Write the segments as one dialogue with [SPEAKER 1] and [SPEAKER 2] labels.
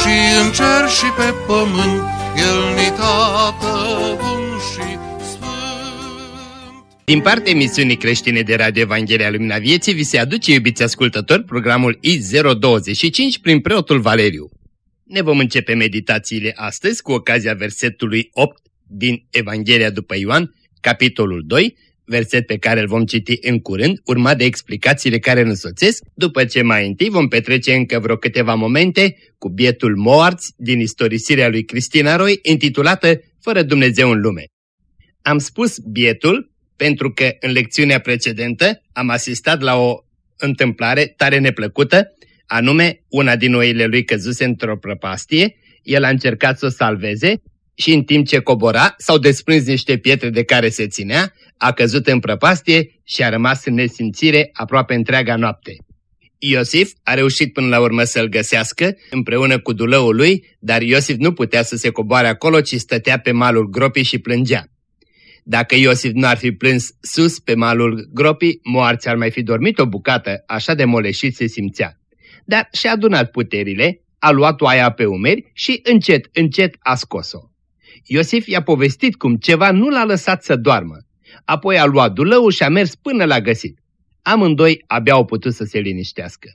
[SPEAKER 1] și în cer și pe pământ, El ni tată bun și sfânt.
[SPEAKER 2] Din partea emisiunii creștine de Radio Evanghelia Lumina Vieții vi se aduce, iubiți ascultători, programul I025 prin preotul Valeriu. Ne vom începe meditațiile astăzi cu ocazia versetului 8 din Evanghelia după Ioan, capitolul 2, verset pe care îl vom citi în curând, urmat de explicațiile care îl însoțesc, după ce mai întâi vom petrece încă vreo câteva momente cu bietul Moarți din istorisirea lui Cristina Roy, intitulată Fără Dumnezeu în lume. Am spus bietul pentru că în lecțiunea precedentă am asistat la o întâmplare tare neplăcută, anume una din oile lui căzuse într-o prăpastie, el a încercat să o salveze și în timp ce cobora s-au desprins niște pietre de care se ținea, a căzut în prăpastie și a rămas în nesimțire aproape întreaga noapte. Iosif a reușit până la urmă să-l găsească împreună cu dulăul lui, dar Iosif nu putea să se coboare acolo, ci stătea pe malul gropii și plângea. Dacă Iosif nu ar fi plâns sus pe malul gropii, moarți ar mai fi dormit o bucată, așa de moleșit se simțea. Dar și-a adunat puterile, a luat oaia pe umeri și încet, încet a scos-o. Iosif i-a povestit cum ceva nu l-a lăsat să doarmă. Apoi a luat dulăul și a mers până la găsit. Amândoi abia au putut să se liniștească.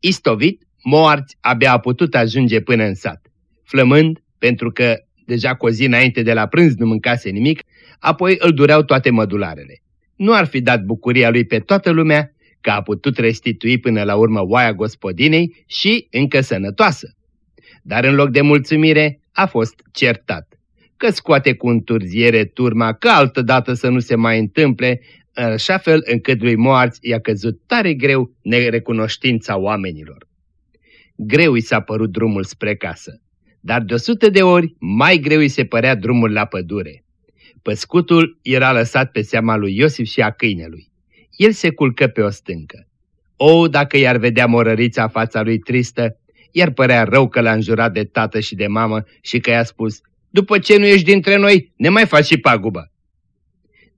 [SPEAKER 2] Istovit, moarți, abia a putut ajunge până în sat. Flămând, pentru că deja cu o zi înainte de la prânz nu mâncase nimic, apoi îl dureau toate mădularele. Nu ar fi dat bucuria lui pe toată lumea că a putut restitui până la urmă oaia gospodinei și încă sănătoasă. Dar în loc de mulțumire a fost certat că scoate cu întârziere turma, că altă dată să nu se mai întâmple, în așa fel încât lui Moarți i-a căzut tare greu nerecunoștința oamenilor. Greu i s-a părut drumul spre casă, dar de o sută de ori mai greu i se părea drumul la pădure. Păscutul era lăsat pe seama lui Iosif și a câinelui. El se culcă pe o stâncă. O, dacă i-ar vedea morărița fața lui tristă, iar părea rău că l-a înjurat de tată și de mamă și că i-a spus, după ce nu ești dintre noi, ne mai faci și pagubă.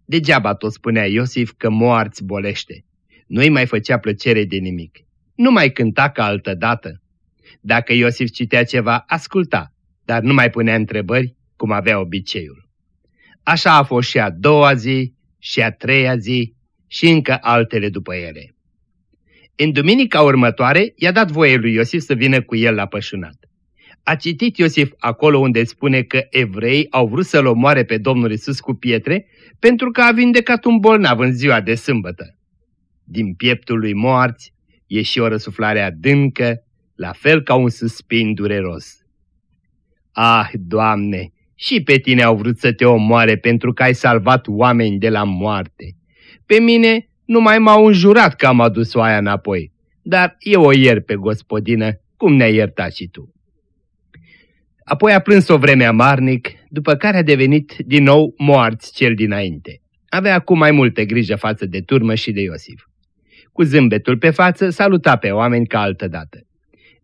[SPEAKER 2] Degeaba tot spunea Iosif că moarți bolește. Nu-i mai făcea plăcere de nimic. Nu mai cânta ca altă dată. Dacă Iosif citea ceva, asculta, dar nu mai punea întrebări, cum avea obiceiul. Așa a fost și a doua zi, și a treia zi, și încă altele după ele. În duminica următoare, i-a dat voie lui Iosif să vină cu el la pășunat. A citit Iosif acolo unde spune că evrei au vrut să-l omoare pe Domnul Isus cu pietre pentru că a vindecat un bolnav în ziua de sâmbătă. Din pieptul lui moarți ieși o răsuflare adâncă, la fel ca un suspin dureros. Ah, Doamne, și pe tine au vrut să te omoare pentru că ai salvat oameni de la moarte. Pe mine numai m-au înjurat că am adus oaia înapoi, dar eu o iert pe gospodină, cum ne-ai iertat și tu. Apoi a plâns o vreme amarnic, după care a devenit din nou moarți cel dinainte. Avea acum mai multe grijă față de turmă și de Iosif. Cu zâmbetul pe față saluta pe oameni ca altădată.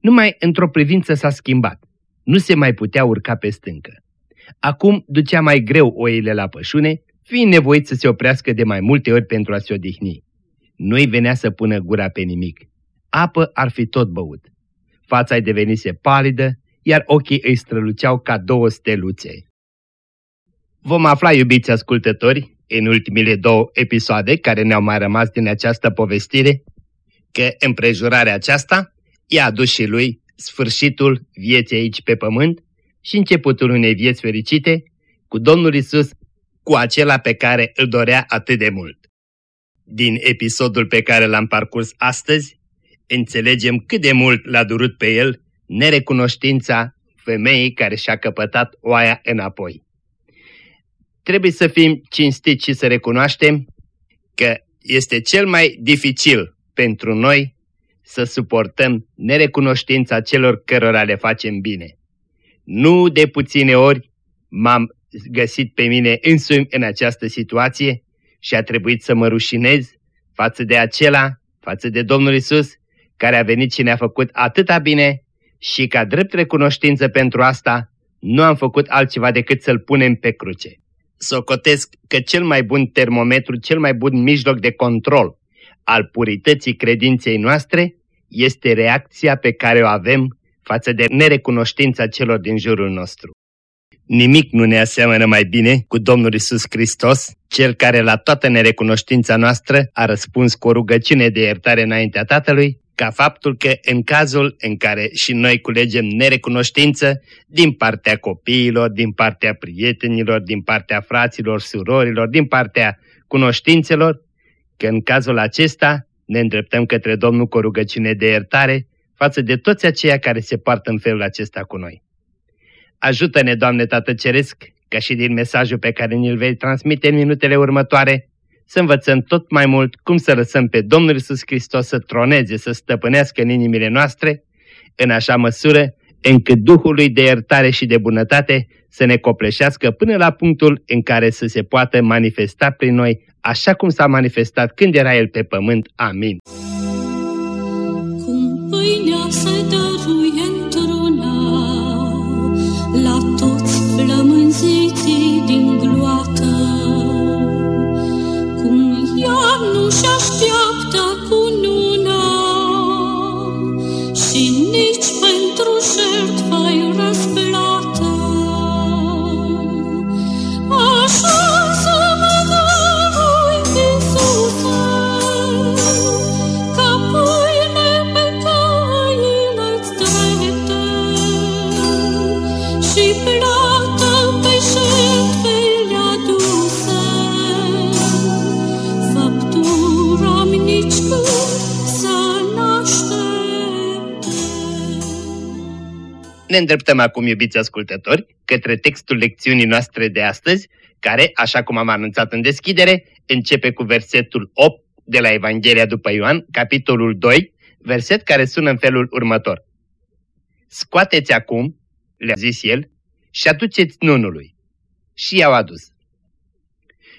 [SPEAKER 2] Numai într-o privință s-a schimbat. Nu se mai putea urca pe stâncă. Acum ducea mai greu oile la pășune, fiind nevoit să se oprească de mai multe ori pentru a se odihni. Nu-i venea să pună gura pe nimic. Apă ar fi tot băut. Fața-i devenise palidă, iar ochii îi străluceau ca două steluțe. Vom afla, iubiți ascultători, în ultimile două episoade care ne-au mai rămas din această povestire, că împrejurarea aceasta i-a adus și lui sfârșitul vieții aici pe pământ și începutul unei vieți fericite cu Domnul Isus, cu acela pe care îl dorea atât de mult. Din episodul pe care l-am parcurs astăzi, înțelegem cât de mult l-a durut pe el nerecunoștința femeii care și-a căpătat oaia înapoi. Trebuie să fim cinstiți și să recunoaștem că este cel mai dificil pentru noi să suportăm nerecunoștința celor cărora le facem bine. Nu de puține ori m-am găsit pe mine însumi în această situație și a trebuit să mă rușinez față de acela, față de Domnul Isus, care a venit și ne-a făcut atâta bine și ca drept recunoștință pentru asta, nu am făcut altceva decât să-L punem pe cruce. Socotesc că cel mai bun termometru, cel mai bun mijloc de control al purității credinței noastre este reacția pe care o avem față de nerecunoștința celor din jurul nostru. Nimic nu ne aseamănă mai bine cu Domnul Isus Hristos, Cel care la toată nerecunoștința noastră a răspuns cu o rugăciune de iertare înaintea Tatălui, ca faptul că în cazul în care și noi culegem nerecunoștință din partea copiilor, din partea prietenilor, din partea fraților, surorilor, din partea cunoștințelor, că în cazul acesta ne îndreptăm către Domnul cu o rugăciune de iertare față de toți aceia care se poartă în felul acesta cu noi. Ajută-ne, Doamne Tată Ceresc, ca și din mesajul pe care ni-l vei transmite în minutele următoare, să învățăm tot mai mult cum să lăsăm pe Domnul Isus Hristos să troneze, să stăpânească în inimile noastre, în așa măsură încât Duhul lui de iertare și de bunătate să ne copleșească până la punctul în care să se poată manifesta prin noi, așa cum s-a manifestat când era El pe pământ. Amin. Cum pâinea se dăruie Ne îndreptăm acum, iubiți ascultători, către textul lecțiunii noastre de astăzi, care, așa cum am anunțat în deschidere, începe cu versetul 8 de la Evanghelia după Ioan, capitolul 2, verset care sună în felul următor. Scoateți acum, le-a zis el, și aduceți nunului. Și i-au adus.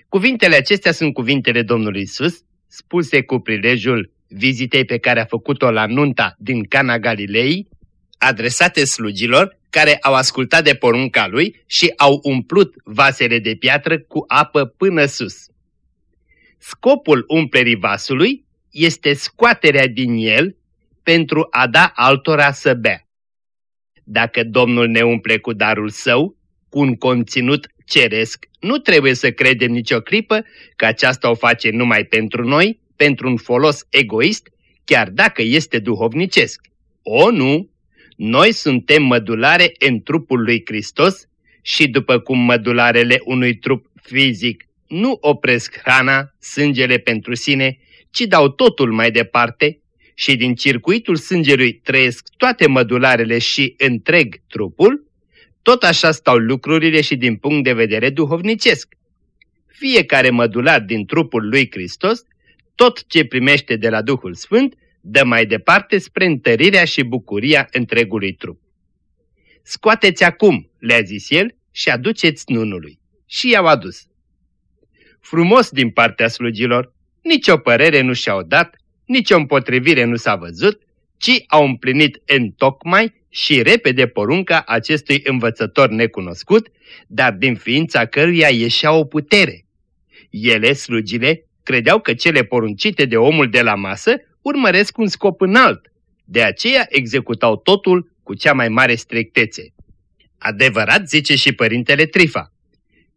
[SPEAKER 2] Cuvintele acestea sunt cuvintele Domnului Isus, spuse cu prilejul vizitei pe care a făcut-o la nunta din Cana Galilei, adresate slugilor care au ascultat de porunca lui și au umplut vasele de piatră cu apă până sus. Scopul umplerii vasului este scoaterea din el pentru a da altora să bea. Dacă Domnul ne umple cu darul său, cu un conținut ceresc, nu trebuie să credem nicio clipă că aceasta o face numai pentru noi, pentru un folos egoist, chiar dacă este duhovnicesc. O, nu! Noi suntem mădulare în trupul lui Hristos și după cum mădularele unui trup fizic nu opresc hrana, sângele pentru sine, ci dau totul mai departe și din circuitul sângelui trăiesc toate mădularele și întreg trupul, tot așa stau lucrurile și din punct de vedere duhovnicesc. Fiecare mădular din trupul lui Hristos, tot ce primește de la Duhul Sfânt, dă mai departe spre întărirea și bucuria întregului trup. Scoateți acum, le-a zis el, și aduceți nunului. Și i-au adus. Frumos din partea slugilor, nicio părere nu și-au dat, nicio împotrivire nu s-a văzut, ci au împlinit în tocmai și repede porunca acestui învățător necunoscut, dar din ființa căruia ieșea o putere. Ele, slugile, credeau că cele poruncite de omul de la masă urmăresc un scop înalt, de aceea executau totul cu cea mai mare strictețe. Adevărat, zice și părintele Trifa,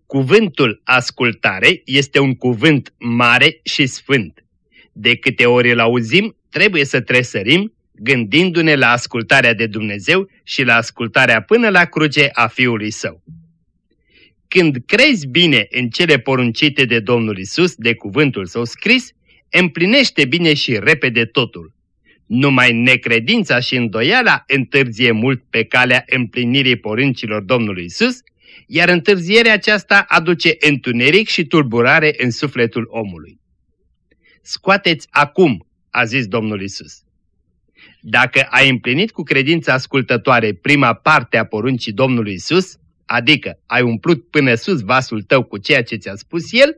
[SPEAKER 2] cuvântul ascultare este un cuvânt mare și sfânt. De câte ori îl auzim, trebuie să tresărim, gândindu-ne la ascultarea de Dumnezeu și la ascultarea până la cruce a Fiului Său. Când crezi bine în cele poruncite de Domnul Isus, de cuvântul său scris, împlinește bine și repede totul. Numai necredința și îndoiala întârzie mult pe calea împlinirii poruncilor Domnului Isus, iar întârzierea aceasta aduce întuneric și tulburare în sufletul omului. Scoateți acum, a zis Domnul Isus. Dacă ai împlinit cu credința ascultătoare prima parte a poruncii Domnului Isus, adică ai umplut până sus vasul tău cu ceea ce ți-a spus El,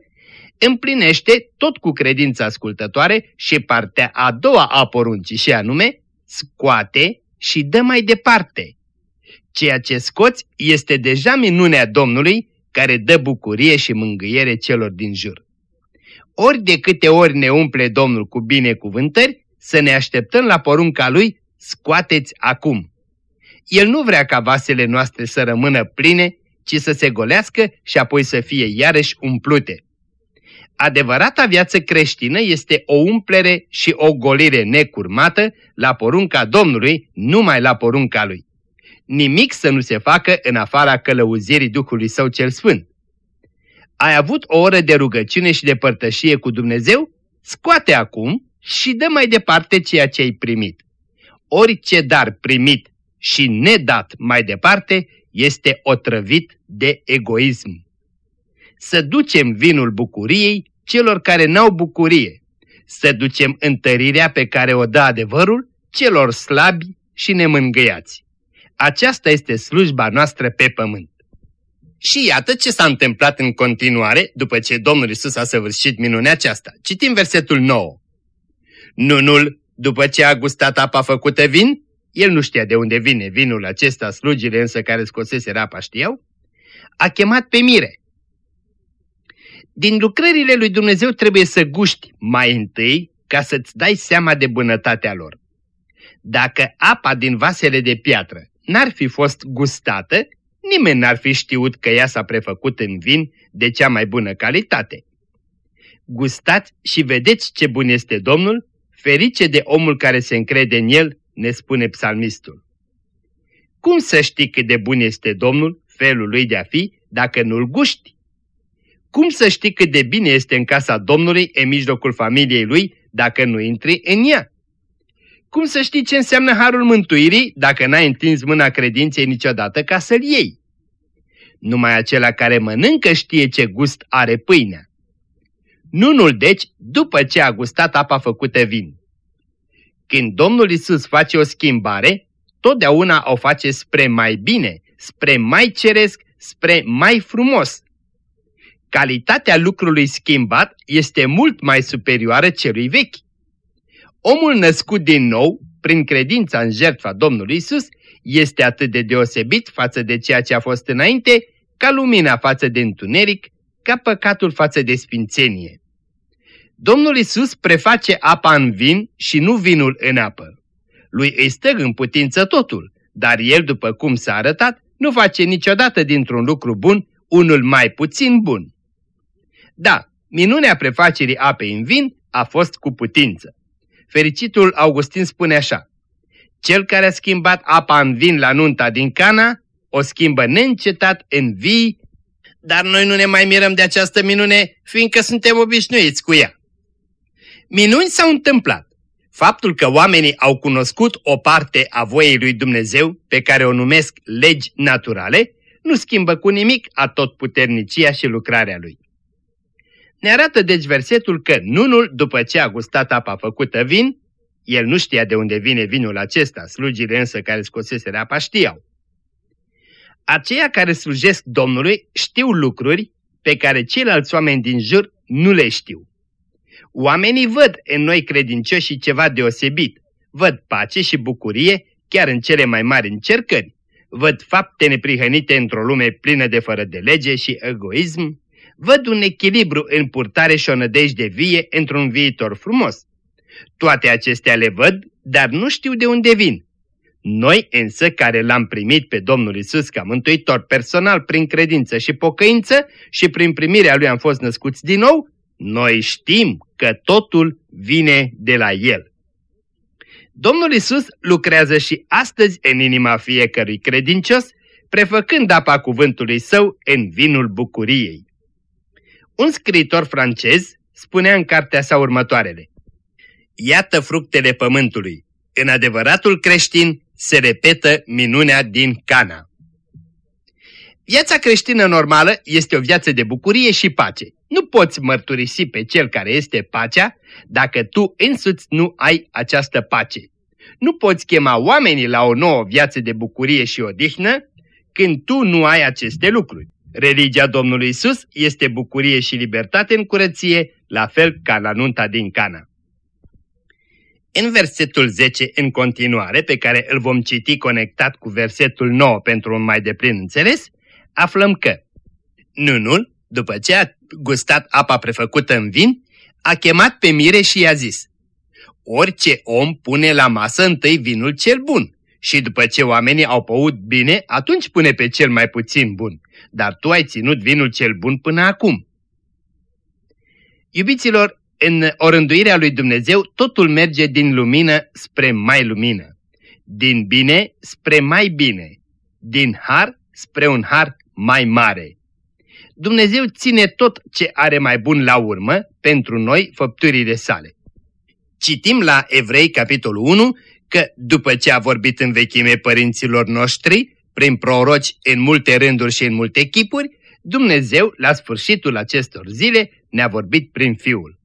[SPEAKER 2] împlinește tot cu credința ascultătoare și partea a doua a poruncii și anume, scoate și dă mai departe. Ceea ce scoți este deja minunea Domnului care dă bucurie și mângâiere celor din jur. Ori de câte ori ne umple Domnul cu binecuvântări, să ne așteptăm la porunca Lui, scoateți acum. El nu vrea ca vasele noastre să rămână pline, ci să se golească și apoi să fie iarăși umplute. Adevărata viață creștină este o umplere și o golire necurmată la porunca Domnului, numai la porunca Lui. Nimic să nu se facă în afara călăuzirii Duhului Său cel Sfânt. Ai avut o oră de rugăciune și de părtășie cu Dumnezeu? Scoate acum și dă mai departe ceea ce ai primit. Orice dar primit și nedat mai departe este otrăvit de egoism. Să ducem vinul bucuriei celor care n-au bucurie, să ducem întărirea pe care o dă adevărul celor slabi și nemângâiați. Aceasta este slujba noastră pe pământ. Și iată ce s-a întâmplat în continuare după ce Domnul Isus a săvârșit minunea aceasta. Citim versetul 9. Nunul, după ce a gustat apa făcută vin, el nu știa de unde vine vinul acesta, slugile însă care scosese rapa știau, a chemat pe mire. Din lucrările lui Dumnezeu trebuie să guști mai întâi ca să-ți dai seama de bunătatea lor. Dacă apa din vasele de piatră n-ar fi fost gustată, nimeni n-ar fi știut că ea s-a prefăcut în vin de cea mai bună calitate. Gustați și vedeți ce bun este Domnul, ferice de omul care se încrede în el, ne spune psalmistul. Cum să știi cât de bun este Domnul, felul lui de a fi, dacă nu-l guști? Cum să știi cât de bine este în casa Domnului, în mijlocul familiei lui, dacă nu intri în ea? Cum să știi ce înseamnă harul mântuirii dacă n-ai întins mâna credinței niciodată ca să-l iei? Numai acela care mănâncă știe ce gust are pâinea. Nunul deci, după ce a gustat apa făcută vin. Când Domnul Isus face o schimbare, totdeauna o face spre mai bine, spre mai ceresc, spre mai frumos. Calitatea lucrului schimbat este mult mai superioară celui vechi. Omul născut din nou, prin credința în jertfa Domnului Isus, este atât de deosebit față de ceea ce a fost înainte, ca lumina față de întuneric, ca păcatul față de sfințenie. Domnul Isus preface apa în vin și nu vinul în apă. Lui îi stă în putință totul, dar el, după cum s-a arătat, nu face niciodată dintr-un lucru bun unul mai puțin bun. Da, minunea prefacerii apei în vin a fost cu putință. Fericitul Augustin spune așa, Cel care a schimbat apa în vin la nunta din Cana, o schimbă neîncetat în vii, dar noi nu ne mai mirăm de această minune, fiindcă suntem obișnuiți cu ea. Minuni s-au întâmplat. Faptul că oamenii au cunoscut o parte a voiei lui Dumnezeu, pe care o numesc legi naturale, nu schimbă cu nimic a tot puternicia și lucrarea lui. Ne arată deci versetul că nunul, după ce a gustat apa făcută vin, el nu știa de unde vine vinul acesta, slugile însă care scosese apa știau. Aceia care slujesc Domnului știu lucruri pe care ceilalți oameni din jur nu le știu. Oamenii văd în noi credincioși ceva deosebit, văd pace și bucurie chiar în cele mai mari încercări, văd fapte neprihănite într-o lume plină de fără de lege și egoism, văd un echilibru în purtare și o nădejde vie într-un viitor frumos. Toate acestea le văd, dar nu știu de unde vin. Noi însă care l-am primit pe Domnul Isus ca mântuitor personal prin credință și pocăință și prin primirea Lui am fost născuți din nou, noi știm că totul vine de la El. Domnul Isus lucrează și astăzi în inima fiecărui credincios, prefăcând apa cuvântului său în vinul bucuriei. Un scriitor francez spunea în cartea sa următoarele. Iată fructele pământului. În adevăratul creștin se repetă minunea din Cana. Viața creștină normală este o viață de bucurie și pace. Nu poți mărturisi pe cel care este pacea dacă tu însuți nu ai această pace. Nu poți chema oamenii la o nouă viață de bucurie și odihnă când tu nu ai aceste lucruri. Religia Domnului Isus este bucurie și libertate în curăție, la fel ca la nunta din Cana. În versetul 10 în continuare, pe care îl vom citi conectat cu versetul 9 pentru un mai deplin înțeles, aflăm că Nunul, după ce a gustat apa prefăcută în vin, a chemat pe mire și i-a zis Orice om pune la masă întâi vinul cel bun și după ce oamenii au păut bine, atunci pune pe cel mai puțin bun, dar tu ai ținut vinul cel bun până acum. Iubiților, în orânduirea lui Dumnezeu totul merge din lumină spre mai lumină, din bine spre mai bine, din har spre un har mai mare. Dumnezeu ține tot ce are mai bun la urmă pentru noi făpturile sale. Citim la Evrei, capitolul 1, că după ce a vorbit în vechime părinților noștri, prin proroci în multe rânduri și în multe chipuri, Dumnezeu, la sfârșitul acestor zile, ne-a vorbit prin Fiul.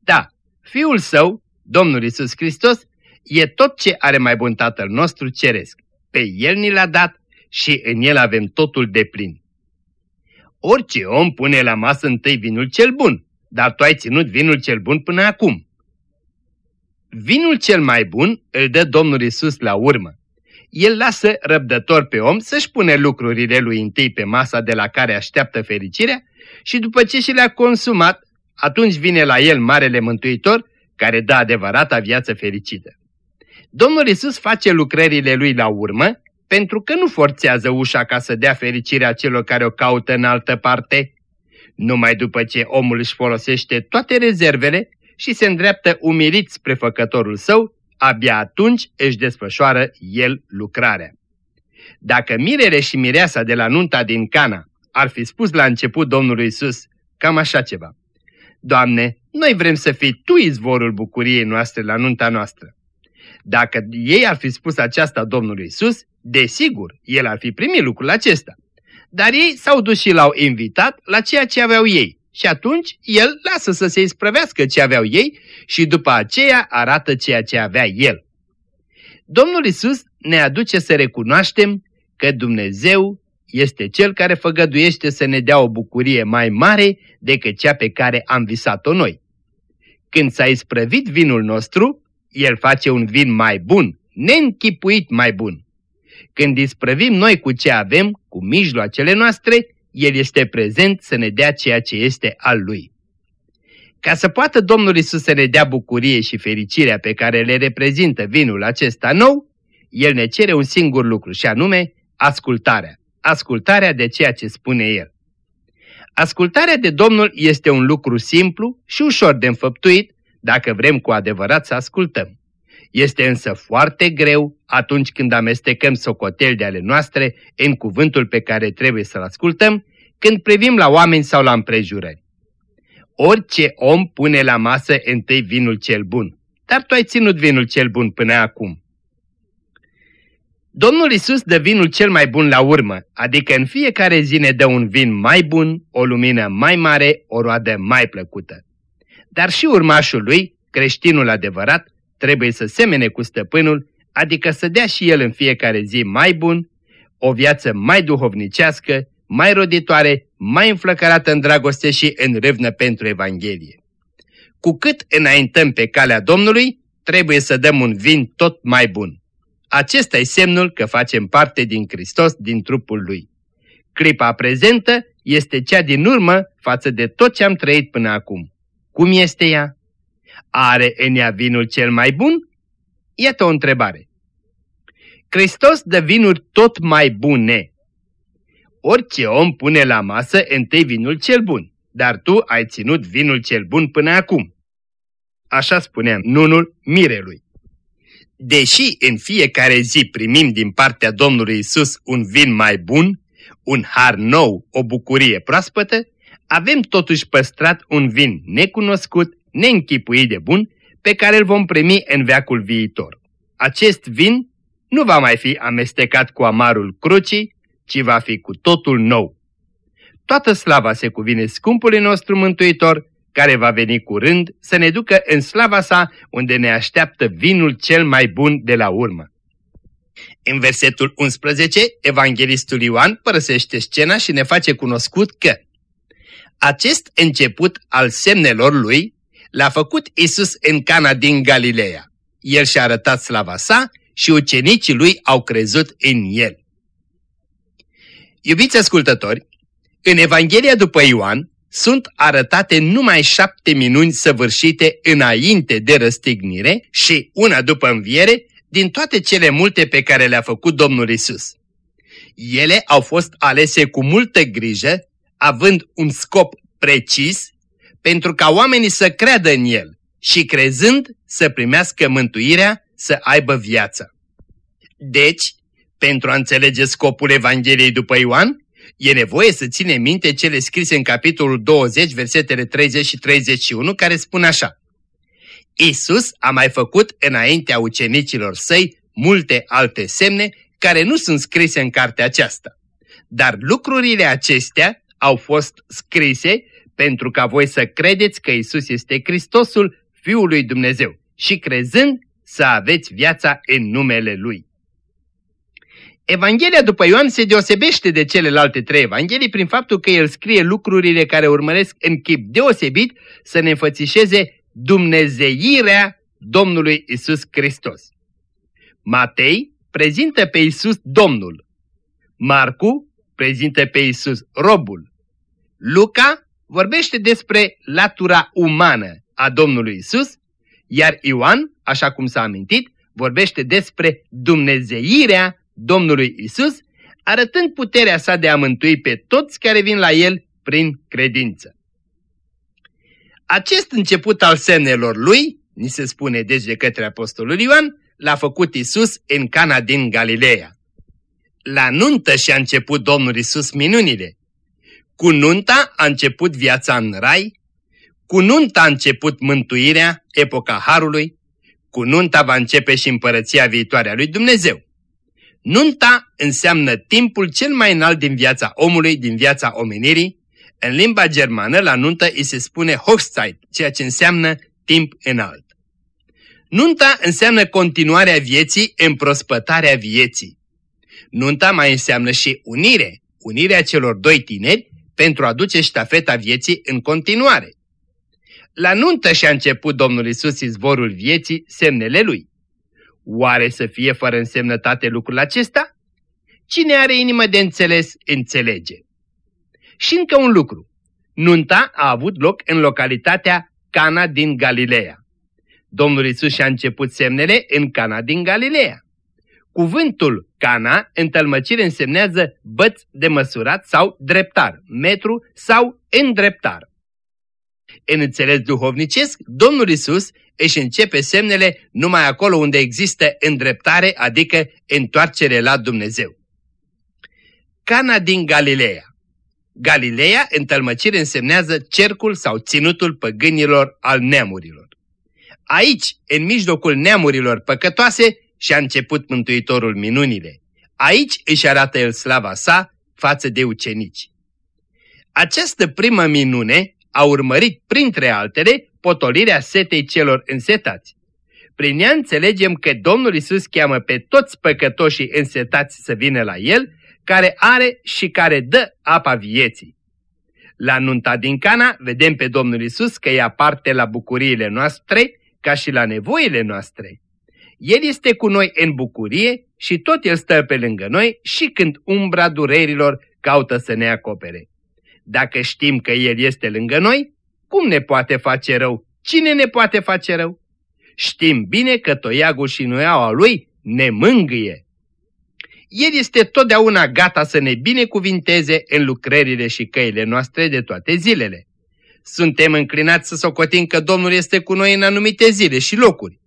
[SPEAKER 2] Da, Fiul Său, Domnul Isus Hristos, e tot ce are mai bun Tatăl nostru ceresc. Pe El ni l-a dat și în El avem totul de plin. Orice om pune la masă întâi vinul cel bun, dar tu ai ținut vinul cel bun până acum. Vinul cel mai bun îl dă Domnul Isus la urmă. El lasă răbdător pe om să-și pune lucrurile lui întâi pe masa de la care așteaptă fericirea și după ce și le-a consumat, atunci vine la el Marele Mântuitor care dă adevărata viață fericită. Domnul Isus face lucrările lui la urmă pentru că nu forțează ușa ca să dea fericirea celor care o caută în altă parte. Numai după ce omul își folosește toate rezervele și se îndreaptă umilit spre făcătorul său, abia atunci își desfășoară el lucrarea. Dacă mirele și mireasa de la nunta din Cana ar fi spus la început Domnului Isus cam așa ceva. Doamne, noi vrem să fii Tu izvorul bucuriei noastre la nunta noastră. Dacă ei ar fi spus aceasta Domnului Isus, desigur, el ar fi primit lucrul acesta. Dar ei s-au dus și l-au invitat la ceea ce aveau ei. Și atunci el lasă să se isprăvească ce aveau ei și după aceea arată ceea ce avea el. Domnul Isus ne aduce să recunoaștem că Dumnezeu este Cel care făgăduiește să ne dea o bucurie mai mare decât cea pe care am visat-o noi. Când s-a isprăvit vinul nostru, El face un vin mai bun, neînchipuit mai bun. Când isprăvim noi cu ce avem, cu mijloacele noastre, El este prezent să ne dea ceea ce este al Lui. Ca să poată Domnul Isus să ne dea bucurie și fericirea pe care le reprezintă vinul acesta nou, El ne cere un singur lucru și anume ascultarea. Ascultarea de ceea ce spune El. Ascultarea de Domnul este un lucru simplu și ușor de înfăptuit dacă vrem cu adevărat să ascultăm. Este însă foarte greu atunci când amestecăm socotel de ale noastre în cuvântul pe care trebuie să-l ascultăm, când privim la oameni sau la împrejurări. Orice om pune la masă întâi vinul cel bun, dar tu ai ținut vinul cel bun până acum. Domnul Isus dă vinul cel mai bun la urmă, adică în fiecare zi ne dă un vin mai bun, o lumină mai mare, o roadă mai plăcută. Dar și urmașul lui, creștinul adevărat, trebuie să semene cu stăpânul, adică să dea și el în fiecare zi mai bun, o viață mai duhovnicească, mai roditoare, mai înflăcărată în dragoste și în râvnă pentru Evanghelie. Cu cât înaintăm pe calea Domnului, trebuie să dăm un vin tot mai bun. Acesta e semnul că facem parte din Hristos, din trupul Lui. Clipa prezentă este cea din urmă față de tot ce am trăit până acum. Cum este ea? Are în ea vinul cel mai bun? Iată o întrebare. Hristos dă vinuri tot mai bune. Orice om pune la masă întâi vinul cel bun, dar tu ai ținut vinul cel bun până acum. Așa spuneam, nunul mirelui. Deși în fiecare zi primim din partea Domnului Isus un vin mai bun, un har nou, o bucurie proaspătă, avem totuși păstrat un vin necunoscut, neînchipuit de bun, pe care îl vom primi în veacul viitor. Acest vin nu va mai fi amestecat cu amarul crucii, ci va fi cu totul nou. Toată slava se cuvine scumpului nostru Mântuitor, care va veni curând să ne ducă în slava sa unde ne așteaptă vinul cel mai bun de la urmă. În versetul 11, evanghelistul Ioan părăsește scena și ne face cunoscut că acest început al semnelor lui l-a făcut Isus în Cana din Galileea. El și-a arătat slava sa și ucenicii lui au crezut în el. Iubiți ascultători, în Evanghelia după Ioan sunt arătate numai șapte minuni săvârșite înainte de răstignire și una după înviere din toate cele multe pe care le-a făcut Domnul Isus. Ele au fost alese cu multă grijă, având un scop precis, pentru ca oamenii să creadă în El și crezând să primească mântuirea, să aibă viață. Deci, pentru a înțelege scopul Evangheliei după Ioan, e nevoie să ține minte cele scrise în capitolul 20, versetele 30 și 31, care spun așa. Isus a mai făcut înaintea ucenicilor săi multe alte semne care nu sunt scrise în cartea aceasta. Dar lucrurile acestea au fost scrise pentru ca voi să credeți că Isus este Hristosul, Fiul lui Dumnezeu, și crezând să aveți viața în numele Lui. Evanghelia după Ioan se deosebește de celelalte trei evanghelii prin faptul că el scrie lucrurile care urmăresc în chip deosebit să ne înfățișeze dumnezeirea Domnului Isus Hristos. Matei prezintă pe Isus Domnul. Marcu prezintă pe Isus robul. Luca vorbește despre latura umană a Domnului Isus, iar Ioan, așa cum s-a amintit, vorbește despre dumnezeirea Domnului Isus, arătând puterea sa de a mântui pe toți care vin la El prin credință. Acest început al semnelor lui, ni se spune deci de către Apostolul Ioan, l-a făcut Isus în Cana din Galileea. La nuntă și-a început Domnul Isus minunile. Cu nunta a început viața în rai, cu nunta a început mântuirea, epoca Harului, cu nunta va începe și împărăția viitoare a lui Dumnezeu. Nunta înseamnă timpul cel mai înalt din viața omului, din viața omenirii. În limba germană, la nuntă îi se spune Hochzeit, ceea ce înseamnă timp înalt. Nunta înseamnă continuarea vieții în prospătarea vieții. Nunta mai înseamnă și unire, unirea celor doi tineri pentru a duce ștafeta vieții în continuare. La nuntă și-a început Domnul Isus izvorul vieții, semnele Lui. Oare să fie fără însemnătate lucrul acesta? Cine are inimă de înțeles, înțelege. Și încă un lucru. Nunta a avut loc în localitatea Cana din Galileea. Domnul Isus și-a început semnele în Cana din Galileea. Cuvântul Cana în tălmăcire însemnează băț de măsurat sau dreptar, metru sau îndreptar. În înțeles duhovnicesc, Domnul Isus își începe semnele numai acolo unde există îndreptare, adică întoarcere la Dumnezeu. Cana din Galileea Galileea, în tălmăcire, însemnează cercul sau ținutul păgânilor al neamurilor. Aici, în mijlocul neamurilor păcătoase, și-a început Mântuitorul minunile. Aici își arată el slava sa față de ucenici. Această primă minune a urmărit, printre altele, potolirea setei celor însetați. Prin ea înțelegem că Domnul Isus cheamă pe toți păcătoșii însetați să vină la El, care are și care dă apa vieții. La nunta din Cana vedem pe Domnul Isus că ia parte la bucuriile noastre ca și la nevoile noastre. El este cu noi în bucurie și tot El stă pe lângă noi și când umbra durerilor caută să ne acopere. Dacă știm că El este lângă noi, cum ne poate face rău? Cine ne poate face rău? Știm bine că toiagul și nuiaua Lui ne mângâie. El este totdeauna gata să ne binecuvinteze în lucrările și căile noastre de toate zilele. Suntem înclinați să socotim că Domnul este cu noi în anumite zile și locuri.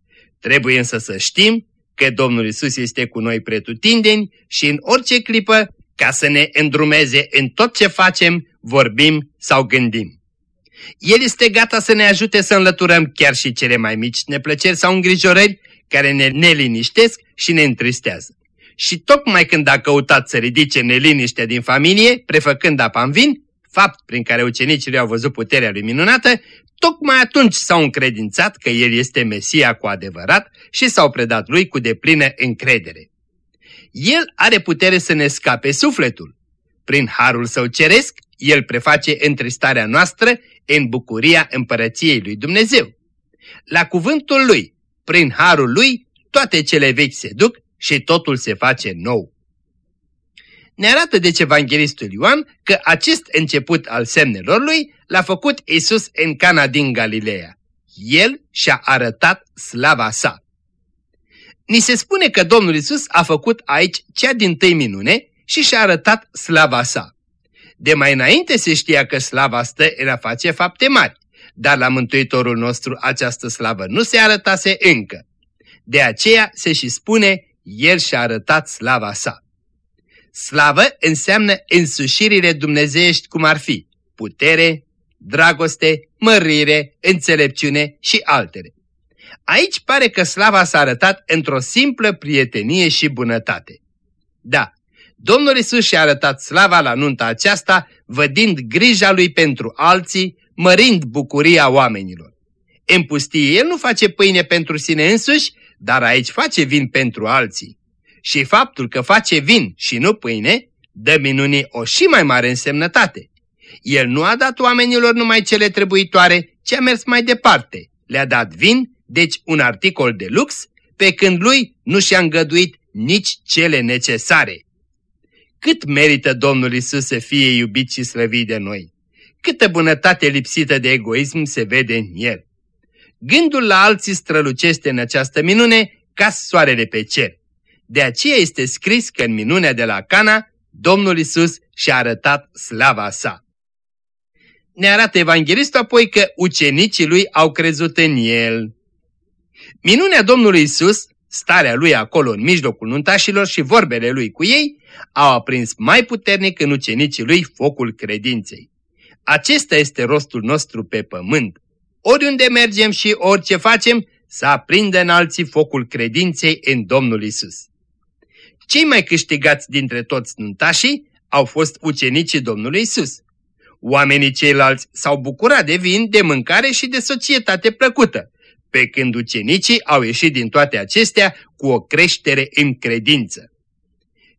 [SPEAKER 2] Trebuie însă să știm că Domnul Isus este cu noi pretutindeni și în orice clipă ca să ne îndrumeze în tot ce facem, vorbim sau gândim. El este gata să ne ajute să înlăturăm chiar și cele mai mici neplăceri sau îngrijorări care ne neliniștesc și ne întristează. Și tocmai când a căutat să ridice neliniștea din familie, prefăcând apa în vin, fapt prin care ucenicii au văzut puterea lui minunată, Tocmai atunci s-au încredințat că El este Mesia cu adevărat și s-au predat Lui cu deplină încredere. El are putere să ne scape sufletul. Prin harul său ceresc, El preface întristarea noastră în bucuria împărăției lui Dumnezeu. La cuvântul Lui, prin harul Lui, toate cele vechi se duc și totul se face nou. Ne arată deci Evanghelistul Ioan că acest început al semnelor lui l-a făcut Isus în Cana din Galileea. El și-a arătat slava sa. Ni se spune că Domnul Isus a făcut aici cea din tăi minune și și-a arătat slava sa. De mai înainte se știa că slava stă în a face fapte mari, dar la Mântuitorul nostru această slavă nu se arătase încă. De aceea se și spune, El și-a arătat slava sa. Slavă înseamnă însușirile dumnezeiești cum ar fi putere, dragoste, mărire, înțelepciune și altele. Aici pare că slava s-a arătat într-o simplă prietenie și bunătate. Da, Domnul Isus și-a arătat slava la nunta aceasta, vădind grija lui pentru alții, mărind bucuria oamenilor. În pustie el nu face pâine pentru sine însuși, dar aici face vin pentru alții. Și faptul că face vin și nu pâine, dă minunii o și mai mare însemnătate. El nu a dat oamenilor numai cele trebuitoare, ci a mers mai departe. Le-a dat vin, deci un articol de lux, pe când lui nu și-a îngăduit nici cele necesare. Cât merită Domnul Isus să fie iubit și slăvit de noi? Câtă bunătate lipsită de egoism se vede în el. Gândul la alții strălucește în această minune ca soarele pe cer. De aceea este scris că în minunea de la Cana, Domnul Isus și-a arătat slava sa. Ne arată evanghelistul apoi că ucenicii lui au crezut în el. Minunea Domnului Isus, starea lui acolo în mijlocul nuntașilor și vorbele lui cu ei, au aprins mai puternic în ucenicii lui focul credinței. Acesta este rostul nostru pe pământ. Oriunde mergem și orice facem, să aprindă în alții focul credinței în Domnul Isus. Cei mai câștigați dintre toți nuntașii au fost ucenicii Domnului Isus. Oamenii ceilalți s-au bucurat de vin, de mâncare și de societate plăcută, pe când ucenicii au ieșit din toate acestea cu o creștere în credință.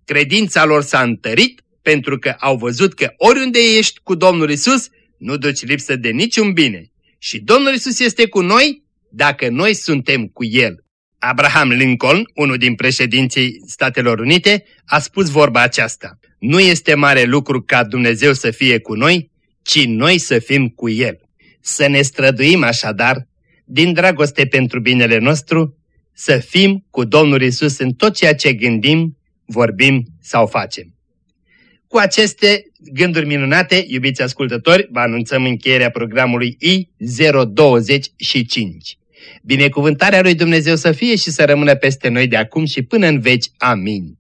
[SPEAKER 2] Credința lor s-a întărit pentru că au văzut că oriunde ești cu Domnul Isus, nu duci lipsă de niciun bine. Și Domnul Isus este cu noi dacă noi suntem cu El. Abraham Lincoln, unul din președinții Statelor Unite, a spus vorba aceasta. Nu este mare lucru ca Dumnezeu să fie cu noi, ci noi să fim cu El. Să ne străduim așadar, din dragoste pentru binele nostru, să fim cu Domnul Isus în tot ceea ce gândim, vorbim sau facem. Cu aceste gânduri minunate, iubiți ascultători, vă anunțăm încheierea programului I025. Binecuvântarea lui Dumnezeu să fie și să rămână peste noi de acum și până în veci. Amin.